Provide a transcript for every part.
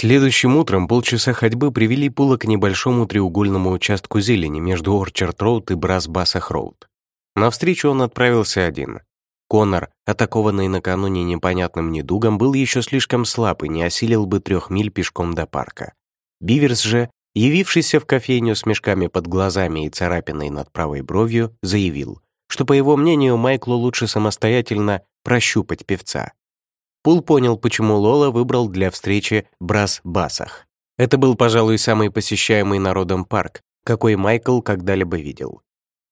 Следующим утром полчаса ходьбы привели Пула к небольшому треугольному участку зелени между Орчард-Роуд и Брас-Басах-Роуд. Навстречу он отправился один. Конор, атакованный накануне непонятным недугом, был еще слишком слаб и не осилил бы трех миль пешком до парка. Биверс же, явившийся в кофейню с мешками под глазами и царапиной над правой бровью, заявил, что, по его мнению, Майклу лучше самостоятельно прощупать певца. Пул понял, почему Лола выбрал для встречи Брас-Басах. Это был, пожалуй, самый посещаемый народом парк, какой Майкл когда-либо видел.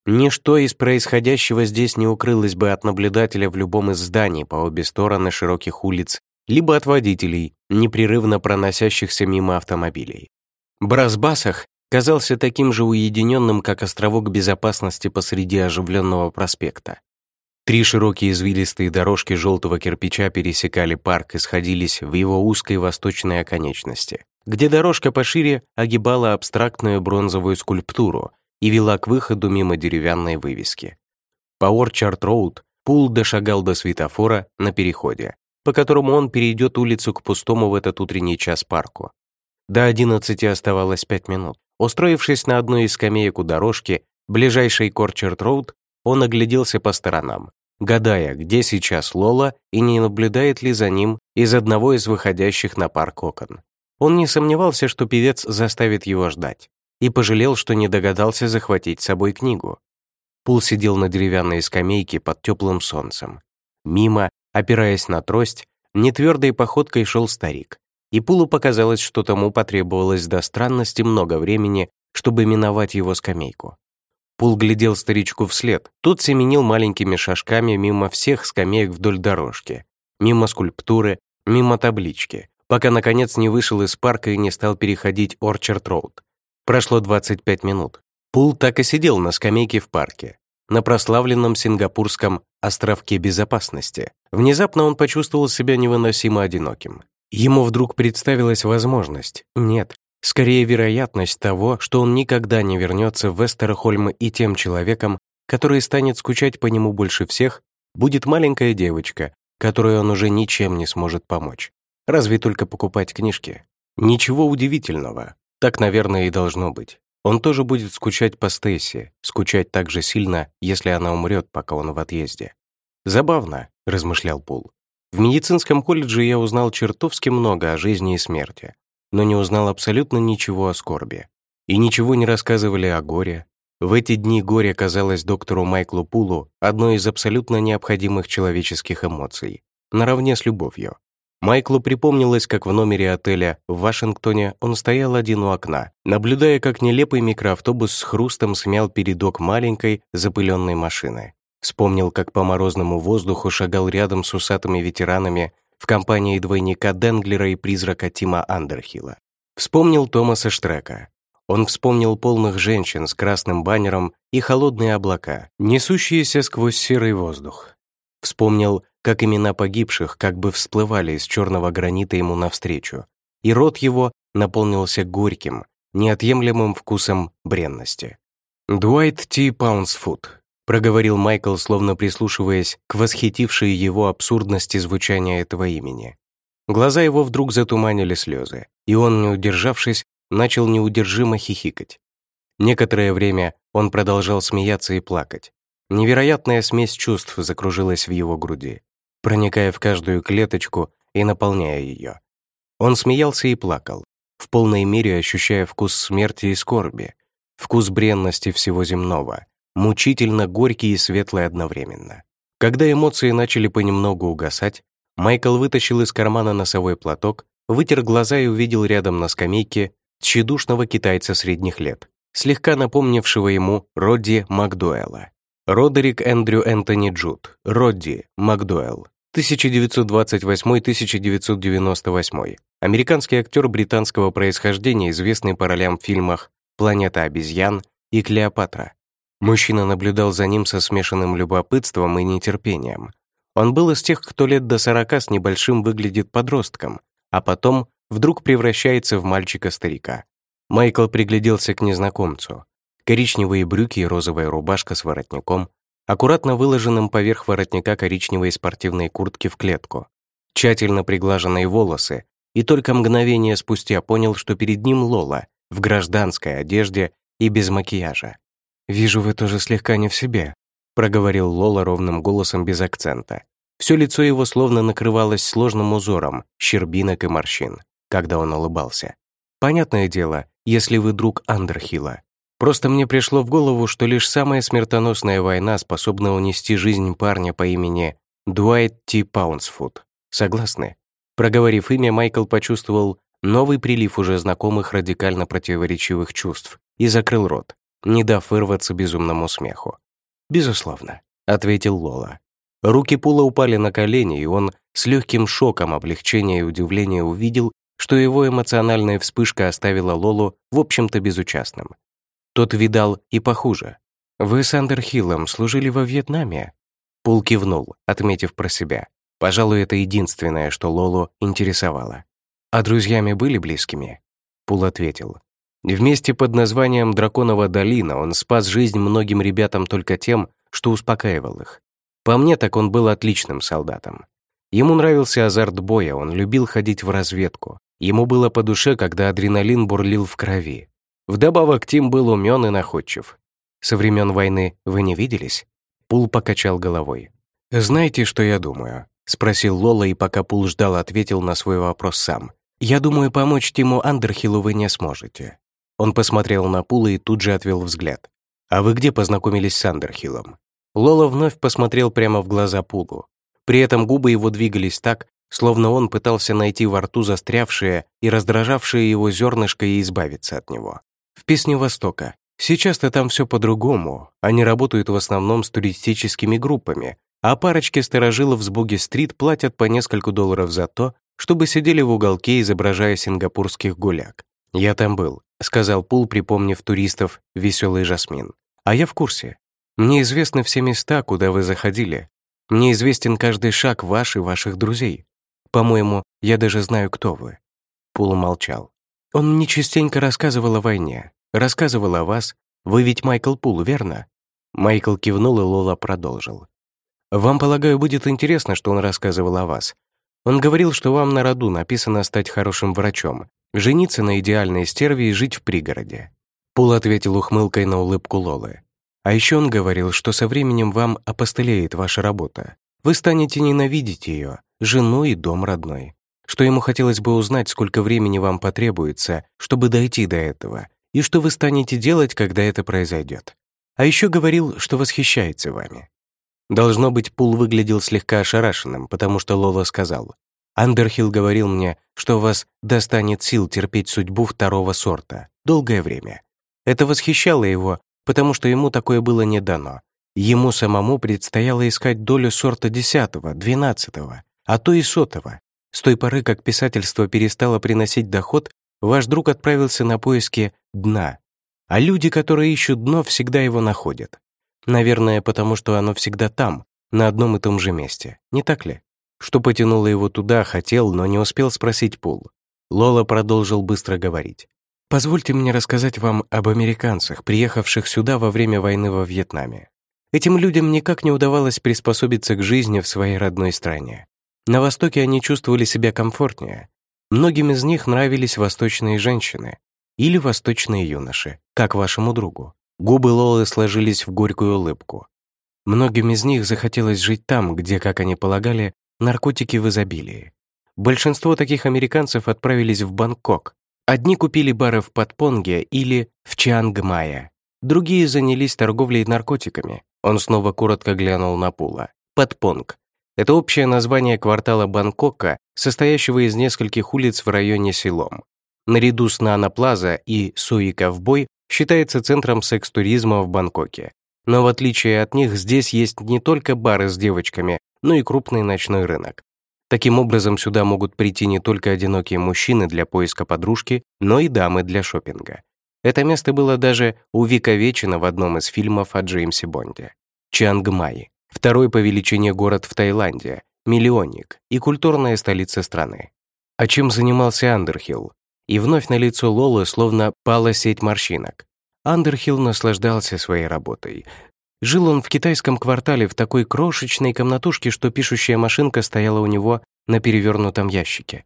Ничто из происходящего здесь не укрылось бы от наблюдателя в любом из зданий по обе стороны широких улиц, либо от водителей, непрерывно проносящихся мимо автомобилей. Брас-Басах казался таким же уединенным, как островок безопасности посреди оживленного проспекта. Три широкие извилистые дорожки желтого кирпича пересекали парк и сходились в его узкой восточной оконечности, где дорожка пошире огибала абстрактную бронзовую скульптуру и вела к выходу мимо деревянной вывески. По Орчард-Роуд Пул дошагал до светофора на переходе, по которому он перейдет улицу к пустому в этот утренний час парку. До одиннадцати оставалось пять минут. Устроившись на одной из скамеек у дорожки, ближайшей к Орчард-Роуд, он огляделся по сторонам гадая, где сейчас Лола и не наблюдает ли за ним из одного из выходящих на парк окон. Он не сомневался, что певец заставит его ждать, и пожалел, что не догадался захватить с собой книгу. Пул сидел на деревянной скамейке под теплым солнцем. Мимо, опираясь на трость, нетвердой походкой шел старик, и Пулу показалось, что тому потребовалось до странности много времени, чтобы миновать его скамейку. Пул глядел старичку вслед. Тот семенил маленькими шажками мимо всех скамеек вдоль дорожки, мимо скульптуры, мимо таблички, пока, наконец, не вышел из парка и не стал переходить Орчард-Роуд. Прошло 25 минут. Пул так и сидел на скамейке в парке, на прославленном сингапурском островке безопасности. Внезапно он почувствовал себя невыносимо одиноким. Ему вдруг представилась возможность, нет, Скорее, вероятность того, что он никогда не вернется в Вестерхольм и тем человеком, который станет скучать по нему больше всех, будет маленькая девочка, которой он уже ничем не сможет помочь. Разве только покупать книжки. Ничего удивительного. Так, наверное, и должно быть. Он тоже будет скучать по Стейси, скучать так же сильно, если она умрет, пока он в отъезде. «Забавно», — размышлял Пул. «В медицинском колледже я узнал чертовски много о жизни и смерти но не узнал абсолютно ничего о скорби. И ничего не рассказывали о горе. В эти дни горе казалось доктору Майклу Пулу одной из абсолютно необходимых человеческих эмоций, наравне с любовью. Майклу припомнилось, как в номере отеля в Вашингтоне он стоял один у окна, наблюдая, как нелепый микроавтобус с хрустом смял передок маленькой запыленной машины. Вспомнил, как по морозному воздуху шагал рядом с усатыми ветеранами в компании двойника Денглера и призрака Тима Андерхилла. Вспомнил Томаса Штрека. Он вспомнил полных женщин с красным баннером и холодные облака, несущиеся сквозь серый воздух. Вспомнил, как имена погибших как бы всплывали из черного гранита ему навстречу, и рот его наполнился горьким, неотъемлемым вкусом бренности. Дуайт Т. Паунсфуд, проговорил Майкл, словно прислушиваясь к восхитившей его абсурдности звучания этого имени. Глаза его вдруг затуманили слезы, и он, не удержавшись, начал неудержимо хихикать. Некоторое время он продолжал смеяться и плакать. Невероятная смесь чувств закружилась в его груди, проникая в каждую клеточку и наполняя ее. Он смеялся и плакал, в полной мере ощущая вкус смерти и скорби, вкус бренности всего земного, мучительно горький и светлый одновременно. Когда эмоции начали понемногу угасать, Майкл вытащил из кармана носовой платок, вытер глаза и увидел рядом на скамейке тщедушного китайца средних лет, слегка напомнившего ему Родди Макдуэлла. Родерик Эндрю Энтони Джуд, Родди Макдуэлл, 1928-1998, американский актер британского происхождения, известный по ролям в фильмах «Планета обезьян» и «Клеопатра», Мужчина наблюдал за ним со смешанным любопытством и нетерпением. Он был из тех, кто лет до сорока с небольшим выглядит подростком, а потом вдруг превращается в мальчика-старика. Майкл пригляделся к незнакомцу. Коричневые брюки и розовая рубашка с воротником, аккуратно выложенным поверх воротника коричневой спортивной куртки в клетку, тщательно приглаженные волосы, и только мгновение спустя понял, что перед ним Лола в гражданской одежде и без макияжа. «Вижу, вы тоже слегка не в себе», проговорил Лола ровным голосом без акцента. Все лицо его словно накрывалось сложным узором щербинок и морщин, когда он улыбался. «Понятное дело, если вы друг Андерхилла. Просто мне пришло в голову, что лишь самая смертоносная война способна унести жизнь парня по имени Дуайт Ти Паунсфуд. Согласны?» Проговорив имя, Майкл почувствовал новый прилив уже знакомых радикально противоречивых чувств и закрыл рот, не дав вырваться безумному смеху. «Безусловно», — ответил Лола. Руки Пула упали на колени, и он с легким шоком облегчения и удивления увидел, что его эмоциональная вспышка оставила Лолу, в общем-то, безучастным. Тот видал и похуже. «Вы с Андерхиллом служили во Вьетнаме?» Пул кивнул, отметив про себя. Пожалуй, это единственное, что Лолу интересовало. «А друзьями были близкими?» Пул ответил. Вместе под названием «Драконова долина» он спас жизнь многим ребятам только тем, что успокаивал их. По мне, так он был отличным солдатом. Ему нравился азарт боя, он любил ходить в разведку. Ему было по душе, когда адреналин бурлил в крови. Вдобавок, Тим был умен и находчив. Со времен войны вы не виделись? Пул покачал головой. «Знаете, что я думаю?» — спросил Лола, и пока Пул ждал, ответил на свой вопрос сам. «Я думаю, помочь Тиму Андерхиллу вы не сможете». Он посмотрел на Пула и тут же отвел взгляд. «А вы где познакомились с Андерхиллом?» Лола вновь посмотрел прямо в глаза Пулу. При этом губы его двигались так, словно он пытался найти во рту застрявшее и раздражавшее его зернышко и избавиться от него. В «Песне Востока». Сейчас-то там все по-другому. Они работают в основном с туристическими группами, а парочки старожилов с Буги-стрит платят по несколько долларов за то, чтобы сидели в уголке, изображая сингапурских гуляк. «Я там был», — сказал Пул, припомнив туристов «Веселый Жасмин». «А я в курсе. Мне известны все места, куда вы заходили. Мне известен каждый шаг ваш и ваших друзей. По-моему, я даже знаю, кто вы». Пул молчал. Он мне частенько рассказывал о войне, рассказывал о вас. Вы ведь Майкл Пул, верно? Майкл кивнул, и Лола продолжил. «Вам, полагаю, будет интересно, что он рассказывал о вас. Он говорил, что вам на роду написано стать хорошим врачом, жениться на идеальной стерве и жить в пригороде». Пул ответил ухмылкой на улыбку Лолы. А еще он говорил, что со временем вам опостылеет ваша работа. Вы станете ненавидеть ее, жену и дом родной. Что ему хотелось бы узнать, сколько времени вам потребуется, чтобы дойти до этого, и что вы станете делать, когда это произойдет. А еще говорил, что восхищается вами. Должно быть, Пул выглядел слегка ошарашенным, потому что Лола сказал, «Андерхилл говорил мне, что вас достанет сил терпеть судьбу второго сорта долгое время. Это восхищало его, потому что ему такое было не дано. Ему самому предстояло искать долю сорта десятого, двенадцатого, а то и сотого. С той поры, как писательство перестало приносить доход, ваш друг отправился на поиски дна. А люди, которые ищут дно, всегда его находят. Наверное, потому что оно всегда там, на одном и том же месте, не так ли? Что потянуло его туда, хотел, но не успел спросить Пул. Лола продолжил быстро говорить. Позвольте мне рассказать вам об американцах, приехавших сюда во время войны во Вьетнаме. Этим людям никак не удавалось приспособиться к жизни в своей родной стране. На Востоке они чувствовали себя комфортнее. Многим из них нравились восточные женщины или восточные юноши, как вашему другу. Губы Лолы сложились в горькую улыбку. Многим из них захотелось жить там, где, как они полагали, наркотики в изобилии. Большинство таких американцев отправились в Бангкок, Одни купили бары в Подпонге или в Чангмае, другие занялись торговлей наркотиками. Он снова коротко глянул на Пула. Подпонг — это общее название квартала Бангкока, состоящего из нескольких улиц в районе Силом. Наряду с Нана Плаза и Суи Ковбой считается центром секс-туризма в Бангкоке. Но в отличие от них, здесь есть не только бары с девочками, но и крупный ночной рынок. Таким образом, сюда могут прийти не только одинокие мужчины для поиска подружки, но и дамы для шопинга. Это место было даже увековечено в одном из фильмов о Джеймсе Бонде. Чангмай — второй по величине город в Таиланде, миллионник и культурная столица страны. А чем занимался Андерхилл? И вновь на лицо Лолы словно пала сеть морщинок. Андерхилл наслаждался своей работой, Жил он в китайском квартале в такой крошечной комнатушке, что пишущая машинка стояла у него на перевернутом ящике.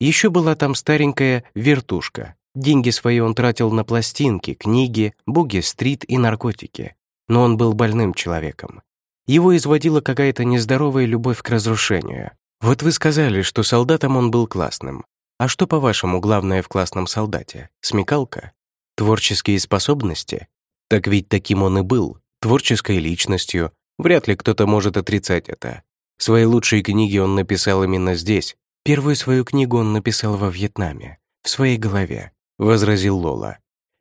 Еще была там старенькая вертушка. Деньги свои он тратил на пластинки, книги, буги-стрит и наркотики. Но он был больным человеком. Его изводила какая-то нездоровая любовь к разрушению. Вот вы сказали, что солдатом он был классным. А что, по-вашему, главное в классном солдате? Смекалка? Творческие способности? Так ведь таким он и был, творческой личностью. Вряд ли кто-то может отрицать это. Свои лучшие книги он написал именно здесь, Первую свою книгу он написал во Вьетнаме, в своей голове, возразил Лола.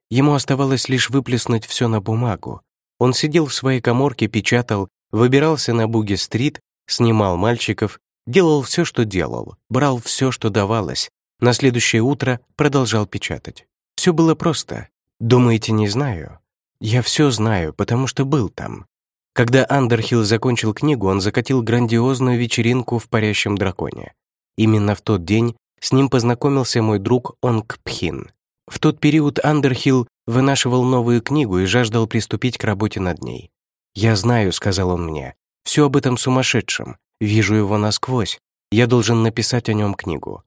Ему оставалось лишь выплеснуть все на бумагу. Он сидел в своей коморке, печатал, выбирался на Буги-стрит, снимал мальчиков, делал все, что делал, брал все, что давалось. На следующее утро продолжал печатать. Все было просто. Думаете, не знаю? Я все знаю, потому что был там. Когда Андерхилл закончил книгу, он закатил грандиозную вечеринку в парящем драконе. Именно в тот день с ним познакомился мой друг Онг Пхин. В тот период Андерхилл вынашивал новую книгу и жаждал приступить к работе над ней. «Я знаю», — сказал он мне, — «все об этом сумасшедшем, вижу его насквозь, я должен написать о нем книгу.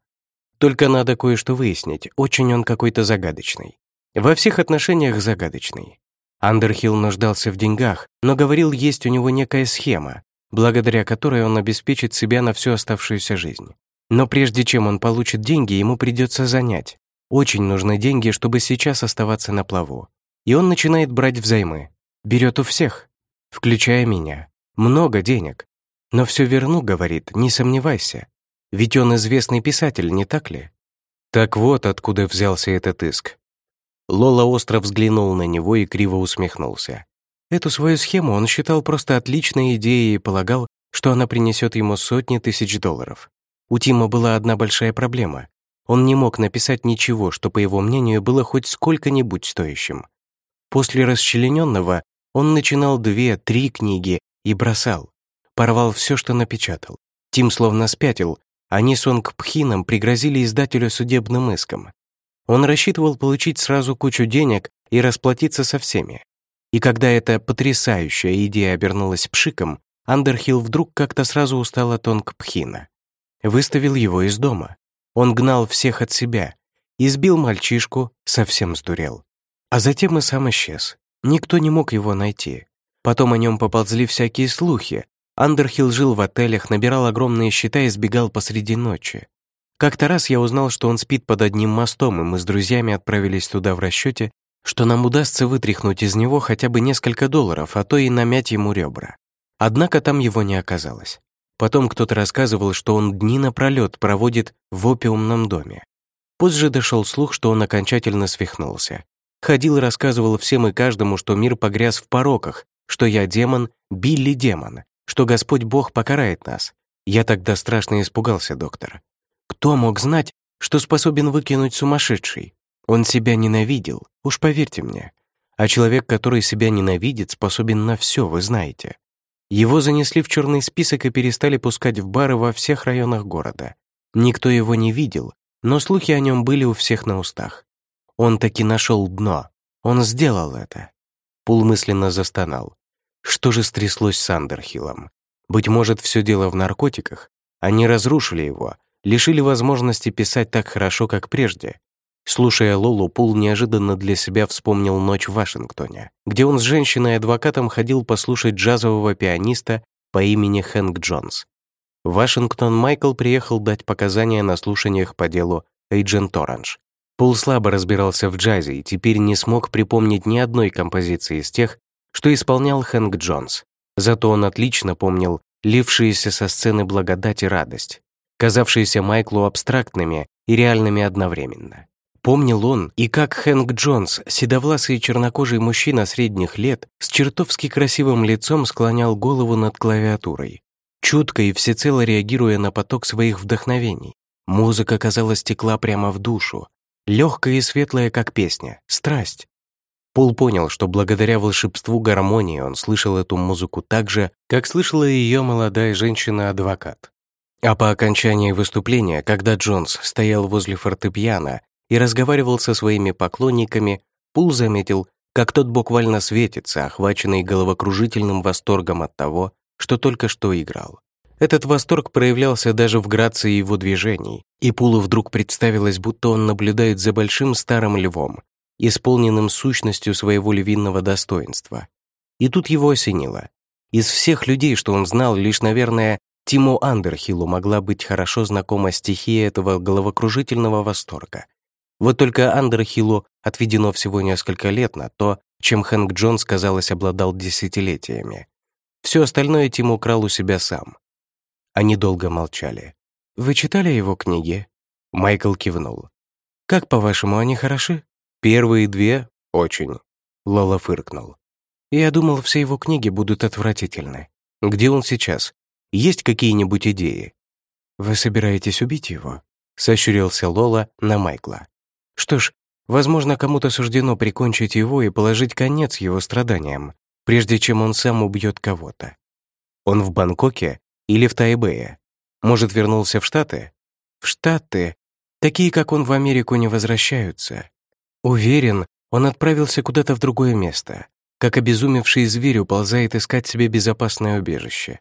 Только надо кое-что выяснить, очень он какой-то загадочный. Во всех отношениях загадочный. Андерхилл нуждался в деньгах, но говорил, есть у него некая схема, благодаря которой он обеспечит себя на всю оставшуюся жизнь. Но прежде чем он получит деньги, ему придется занять. Очень нужны деньги, чтобы сейчас оставаться на плаву. И он начинает брать взаймы. Берет у всех, включая меня. Много денег. Но все верну, говорит, не сомневайся. Ведь он известный писатель, не так ли? Так вот, откуда взялся этот иск. Лола остро взглянул на него и криво усмехнулся. Эту свою схему он считал просто отличной идеей и полагал, что она принесет ему сотни тысяч долларов. У Тима была одна большая проблема. Он не мог написать ничего, что, по его мнению, было хоть сколько-нибудь стоящим. После расчлененного он начинал две, три книги и бросал. Порвал все, что напечатал. Тим словно спятил, они с Онг Пхином пригрозили издателю судебным иском. Он рассчитывал получить сразу кучу денег и расплатиться со всеми. И когда эта потрясающая идея обернулась пшиком, Андерхилл вдруг как-то сразу устал от Онг Пхина выставил его из дома. Он гнал всех от себя, избил мальчишку, совсем сдурел. А затем и сам исчез. Никто не мог его найти. Потом о нем поползли всякие слухи. Андерхилл жил в отелях, набирал огромные счета и сбегал посреди ночи. Как-то раз я узнал, что он спит под одним мостом, и мы с друзьями отправились туда в расчете, что нам удастся вытряхнуть из него хотя бы несколько долларов, а то и намять ему ребра. Однако там его не оказалось. Потом кто-то рассказывал, что он дни напролет проводит в опиумном доме. Позже дошел слух, что он окончательно свихнулся. Ходил и рассказывал всем и каждому, что мир погряз в пороках, что я демон, Билли демон, что Господь Бог покарает нас. Я тогда страшно испугался, доктор. Кто мог знать, что способен выкинуть сумасшедший? Он себя ненавидел, уж поверьте мне. А человек, который себя ненавидит, способен на все, вы знаете. Его занесли в черный список и перестали пускать в бары во всех районах города. Никто его не видел, но слухи о нем были у всех на устах. Он таки нашел дно. Он сделал это. Пул мысленно застонал. Что же стряслось с Андерхиллом? Быть может, все дело в наркотиках? Они разрушили его, лишили возможности писать так хорошо, как прежде. Слушая Лолу, Пул неожиданно для себя вспомнил ночь в Вашингтоне, где он с женщиной-адвокатом ходил послушать джазового пианиста по имени Хэнк Джонс. В Вашингтон Майкл приехал дать показания на слушаниях по делу Эйджент Оранж. Пул слабо разбирался в джазе и теперь не смог припомнить ни одной композиции из тех, что исполнял Хэнк Джонс. Зато он отлично помнил лившиеся со сцены благодать и радость, казавшиеся Майклу абстрактными и реальными одновременно. Помнил он и как Хэнк Джонс, седовласый чернокожий мужчина средних лет, с чертовски красивым лицом склонял голову над клавиатурой, чутко и всецело реагируя на поток своих вдохновений. Музыка, казалось, текла прямо в душу, легкая и светлая, как песня, страсть. Пол понял, что благодаря волшебству гармонии он слышал эту музыку так же, как слышала ее молодая женщина-адвокат. А по окончании выступления, когда Джонс стоял возле фортепиано и разговаривал со своими поклонниками, Пул заметил, как тот буквально светится, охваченный головокружительным восторгом от того, что только что играл. Этот восторг проявлялся даже в грации его движений, и Пулу вдруг представилось, будто он наблюдает за большим старым львом, исполненным сущностью своего львиного достоинства. И тут его осенило. Из всех людей, что он знал, лишь, наверное, Тиму Андерхиллу могла быть хорошо знакома стихия этого головокружительного восторга. Вот только Андерхиллу отведено всего несколько лет на то, чем Хэнк Джонс, казалось, обладал десятилетиями. Все остальное Тим украл у себя сам. Они долго молчали. «Вы читали его книги?» Майкл кивнул. «Как, по-вашему, они хороши?» «Первые две — очень», — Лола фыркнул. «Я думал, все его книги будут отвратительны. Где он сейчас? Есть какие-нибудь идеи?» «Вы собираетесь убить его?» — сощурился Лола на Майкла. «Что ж, возможно, кому-то суждено прикончить его и положить конец его страданиям, прежде чем он сам убьет кого-то. Он в Бангкоке или в Тайбэе? Может, вернулся в Штаты? В Штаты? Такие, как он, в Америку не возвращаются. Уверен, он отправился куда-то в другое место, как обезумевший зверь уползает искать себе безопасное убежище.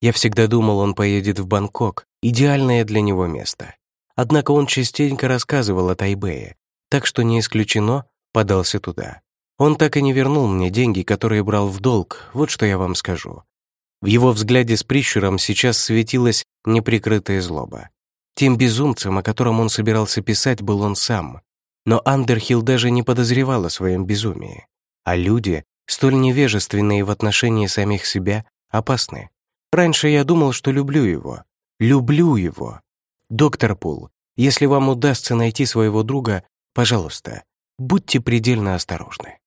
Я всегда думал, он поедет в Бангкок, идеальное для него место. Однако он частенько рассказывал о Тайбэе, так что не исключено, подался туда. Он так и не вернул мне деньги, которые брал в долг, вот что я вам скажу. В его взгляде с прищуром сейчас светилась неприкрытая злоба. Тем безумцем, о котором он собирался писать, был он сам. Но Андерхилл даже не подозревал о своем безумии. А люди, столь невежественные в отношении самих себя, опасны. Раньше я думал, что люблю его. Люблю его. Доктор Пул, если вам удастся найти своего друга, пожалуйста, будьте предельно осторожны.